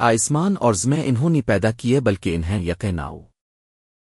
آسمان اور زمیں انہوں نے پیدا کیے بلکہ انہیں یقین نہ ہو